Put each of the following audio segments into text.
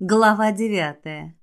Глава девятая.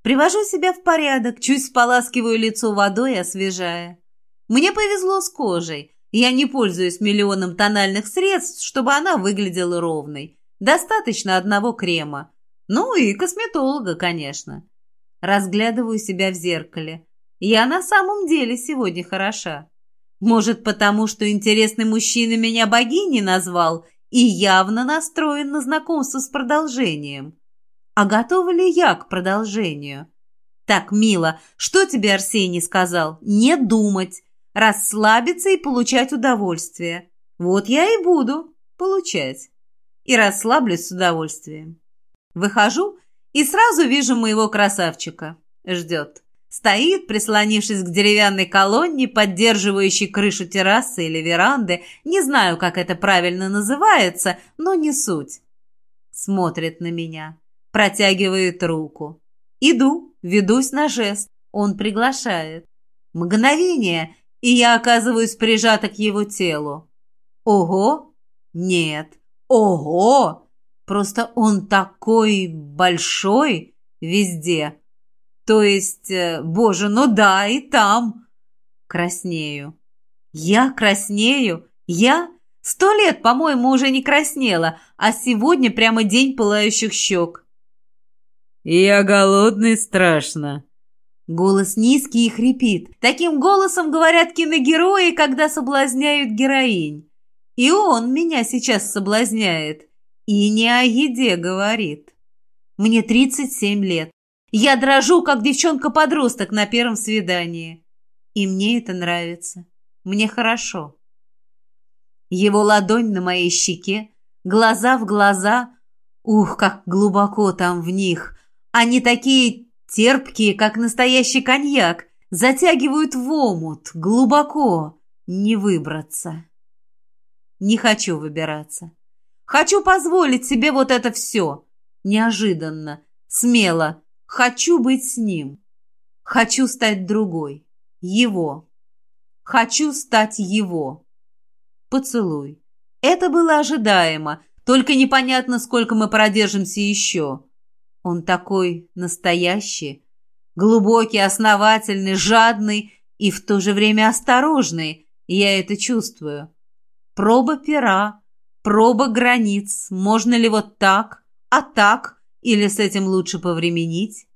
Привожу себя в порядок, чуть споласкиваю лицо водой, освежая. Мне повезло с кожей. Я не пользуюсь миллионом тональных средств, чтобы она выглядела ровной. Достаточно одного крема. Ну и косметолога, конечно. Разглядываю себя в зеркале. Я на самом деле сегодня хороша. Может, потому что интересный мужчина меня богиней назвал и явно настроен на знакомство с продолжением. А готова ли я к продолжению? Так, мило, что тебе Арсений сказал? Не думать, расслабиться и получать удовольствие. Вот я и буду получать. И расслаблюсь с удовольствием. Выхожу и сразу вижу моего красавчика. Ждет. Стоит, прислонившись к деревянной колонне, поддерживающей крышу террасы или веранды. Не знаю, как это правильно называется, но не суть. Смотрит на меня протягивает руку. Иду, ведусь на жест. Он приглашает. Мгновение, и я оказываюсь прижата к его телу. Ого? Нет. Ого! Просто он такой большой везде. То есть, э, боже, ну да, и там. Краснею. Я краснею? Я? Сто лет, по-моему, уже не краснела, а сегодня прямо день пылающих щек. «Я голодный страшно». Голос низкий и хрипит. Таким голосом говорят киногерои, когда соблазняют героинь. И он меня сейчас соблазняет. И не о еде говорит. Мне 37 лет. Я дрожу, как девчонка-подросток на первом свидании. И мне это нравится. Мне хорошо. Его ладонь на моей щеке, глаза в глаза. Ух, как глубоко там в них. Они такие терпкие, как настоящий коньяк, затягивают в омут, глубоко, не выбраться. Не хочу выбираться. Хочу позволить себе вот это все. Неожиданно, смело. Хочу быть с ним. Хочу стать другой. Его. Хочу стать его. Поцелуй. Это было ожидаемо, только непонятно, сколько мы продержимся еще. Он такой настоящий, глубокий, основательный, жадный и в то же время осторожный. Я это чувствую. Проба пера, проба границ. Можно ли вот так, а так, или с этим лучше повременить?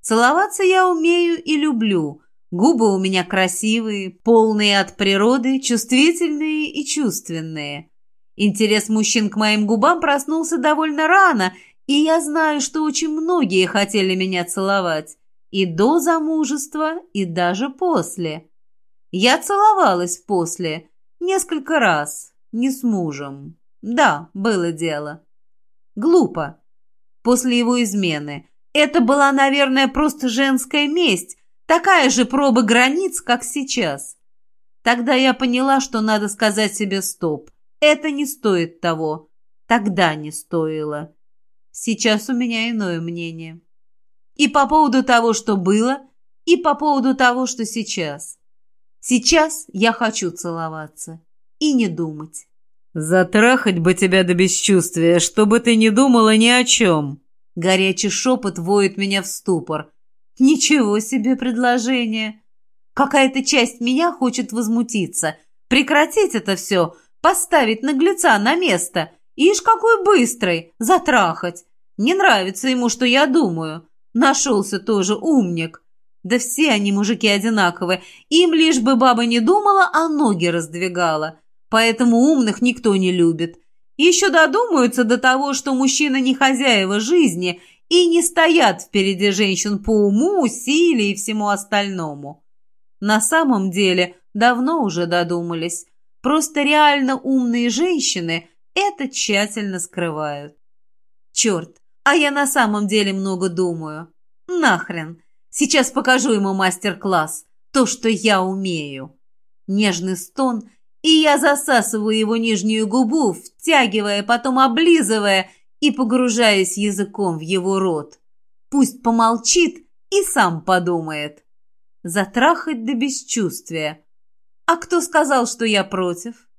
Целоваться я умею и люблю. Губы у меня красивые, полные от природы, чувствительные и чувственные. Интерес мужчин к моим губам проснулся довольно рано – и я знаю, что очень многие хотели меня целовать. И до замужества, и даже после. Я целовалась после. Несколько раз. Не с мужем. Да, было дело. Глупо. После его измены. Это была, наверное, просто женская месть. Такая же проба границ, как сейчас. Тогда я поняла, что надо сказать себе «стоп». Это не стоит того. Тогда не стоило. Сейчас у меня иное мнение. И по поводу того, что было, и по поводу того, что сейчас. Сейчас я хочу целоваться и не думать. «Затрахать бы тебя до бесчувствия, чтобы ты не думала ни о чем!» Горячий шепот воет меня в ступор. «Ничего себе предложение!» Какая-то часть меня хочет возмутиться, прекратить это все, поставить наглеца на место Ишь, какой быстрый! Затрахать! Не нравится ему, что я думаю. Нашелся тоже умник. Да все они, мужики, одинаковые. Им лишь бы баба не думала, а ноги раздвигала. Поэтому умных никто не любит. Еще додумаются до того, что мужчина не хозяева жизни и не стоят впереди женщин по уму, силе и всему остальному. На самом деле давно уже додумались. Просто реально умные женщины это тщательно скрывают. Черт, а я на самом деле много думаю. Нахрен. Сейчас покажу ему мастер-класс. То, что я умею. Нежный стон, и я засасываю его нижнюю губу, втягивая, потом облизывая и погружаясь языком в его рот. Пусть помолчит и сам подумает. Затрахать до бесчувствия. А кто сказал, что я против?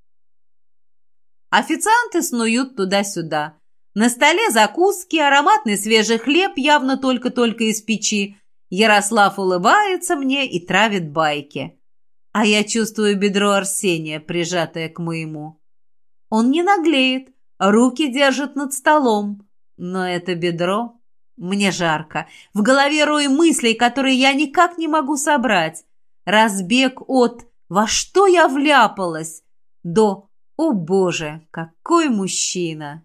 Официанты снуют туда-сюда. На столе закуски, ароматный свежий хлеб явно только-только из печи. Ярослав улыбается мне и травит байки. А я чувствую бедро Арсения, прижатое к моему. Он не наглеет, руки держит над столом. Но это бедро... Мне жарко. В голове рой мыслей, которые я никак не могу собрать. Разбег от «во что я вляпалась?» до «о боже, какой мужчина!»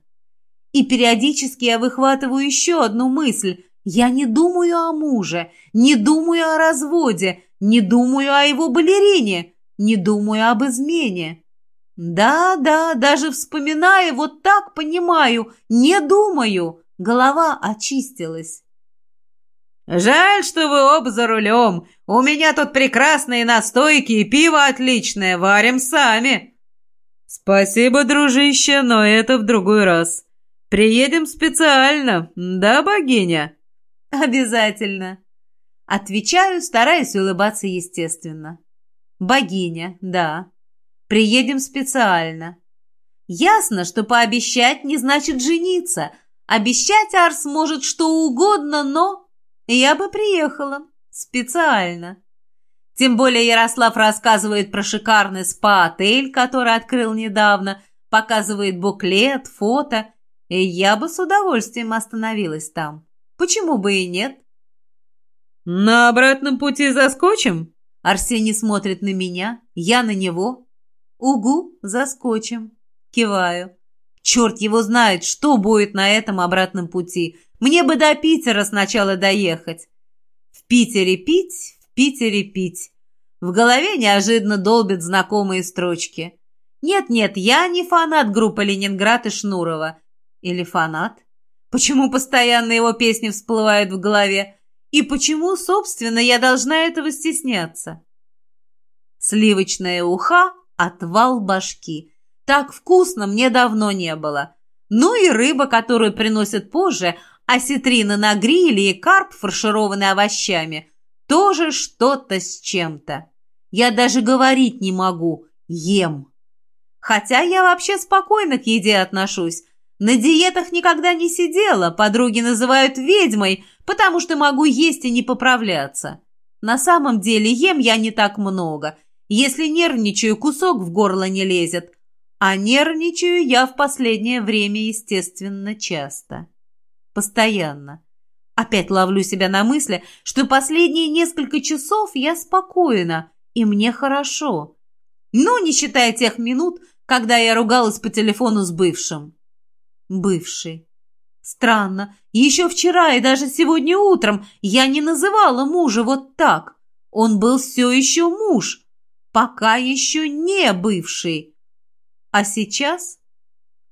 И периодически я выхватываю еще одну мысль. Я не думаю о муже, не думаю о разводе, не думаю о его балерине, не думаю об измене. Да, да, даже вспоминая, вот так понимаю, не думаю. Голова очистилась. «Жаль, что вы оба за рулем. У меня тут прекрасные настойки и пиво отличное, варим сами». «Спасибо, дружище, но это в другой раз. Приедем специально, да, богиня?» «Обязательно». Отвечаю, стараясь улыбаться естественно. «Богиня, да. Приедем специально». Ясно, что пообещать не значит жениться. Обещать Арс может что угодно, но... Я бы приехала. Специально. Тем более Ярослав рассказывает про шикарный спа-отель, который открыл недавно, показывает буклет, фото, и я бы с удовольствием остановилась там. Почему бы и нет? «На обратном пути заскочим?» Арсений смотрит на меня, я на него. «Угу, заскочим». Киваю. Черт его знает, что будет на этом обратном пути. Мне бы до Питера сначала доехать. В Питере пить, Питере пить. В голове неожиданно долбят знакомые строчки. Нет-нет, я не фанат группы «Ленинград» и Шнурова. Или фанат? Почему постоянно его песни всплывают в голове? И почему, собственно, я должна этого стесняться? Сливочная уха – отвал башки. Так вкусно мне давно не было. Ну и рыба, которую приносят позже, осетрина на гриле и карп, фаршированный овощами, тоже что-то с чем-то. Я даже говорить не могу. Ем. Хотя я вообще спокойно к еде отношусь. На диетах никогда не сидела, подруги называют ведьмой, потому что могу есть и не поправляться. На самом деле ем я не так много. Если нервничаю, кусок в горло не лезет. А нервничаю я в последнее время, естественно, часто. Постоянно. Опять ловлю себя на мысли, что последние несколько часов я спокойна, и мне хорошо. Ну, не считая тех минут, когда я ругалась по телефону с бывшим. Бывший. Странно, еще вчера и даже сегодня утром я не называла мужа вот так. Он был все еще муж, пока еще не бывший. А сейчас,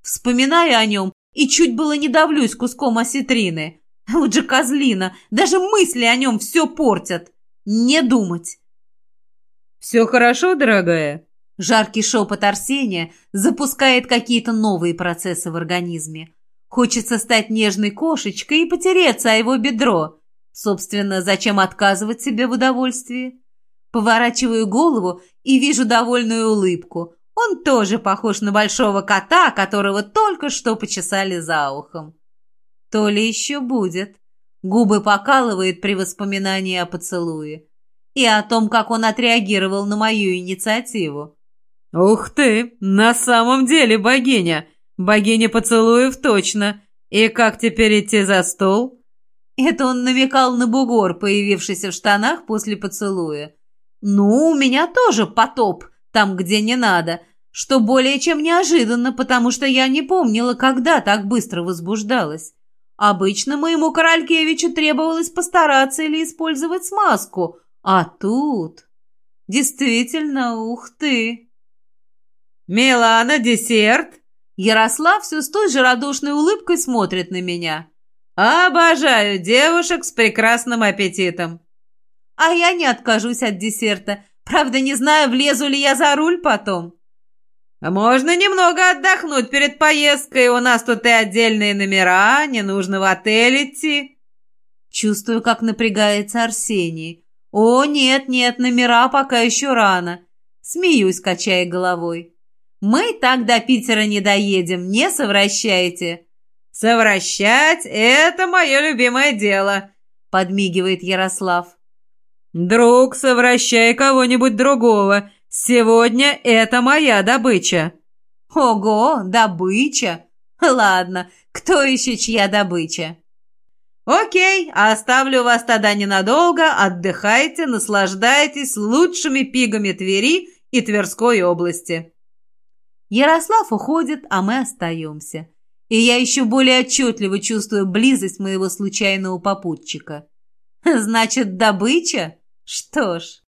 вспоминая о нем, и чуть было не давлюсь куском осетрины. Вот же козлина, даже мысли о нем все портят. Не думать. «Все хорошо, дорогая?» Жаркий шепот Арсения запускает какие-то новые процессы в организме. Хочется стать нежной кошечкой и потереться о его бедро. Собственно, зачем отказывать себе в удовольствии? Поворачиваю голову и вижу довольную улыбку. Он тоже похож на большого кота, которого только что почесали за ухом. То ли еще будет. Губы покалывает при воспоминании о поцелуе. И о том, как он отреагировал на мою инициативу. «Ух ты! На самом деле богиня! Богиня поцелуев точно! И как теперь идти за стол?» Это он намекал на бугор, появившийся в штанах после поцелуя. «Ну, у меня тоже потоп, там, где не надо, что более чем неожиданно, потому что я не помнила, когда так быстро возбуждалась. Обычно моему Королькевичу требовалось постараться или использовать смазку, а тут... Действительно, ух ты!» «Милана, десерт?» Ярослав все с той же радушной улыбкой смотрит на меня. «Обожаю девушек с прекрасным аппетитом!» «А я не откажусь от десерта. Правда, не знаю, влезу ли я за руль потом». «Можно немного отдохнуть перед поездкой. У нас тут и отдельные номера, не нужно в отель идти». Чувствую, как напрягается Арсений. «О, нет, нет, номера пока еще рано». Смеюсь, качая головой. Мы так до Питера не доедем, не совращайте. «Совращать — это мое любимое дело», — подмигивает Ярослав. «Друг, совращай кого-нибудь другого. Сегодня это моя добыча». «Ого, добыча! Ладно, кто еще чья добыча?» «Окей, оставлю вас тогда ненадолго, отдыхайте, наслаждайтесь лучшими пигами Твери и Тверской области». Ярослав уходит, а мы остаемся. И я еще более отчетливо чувствую близость моего случайного попутчика. Значит, добыча? Что ж...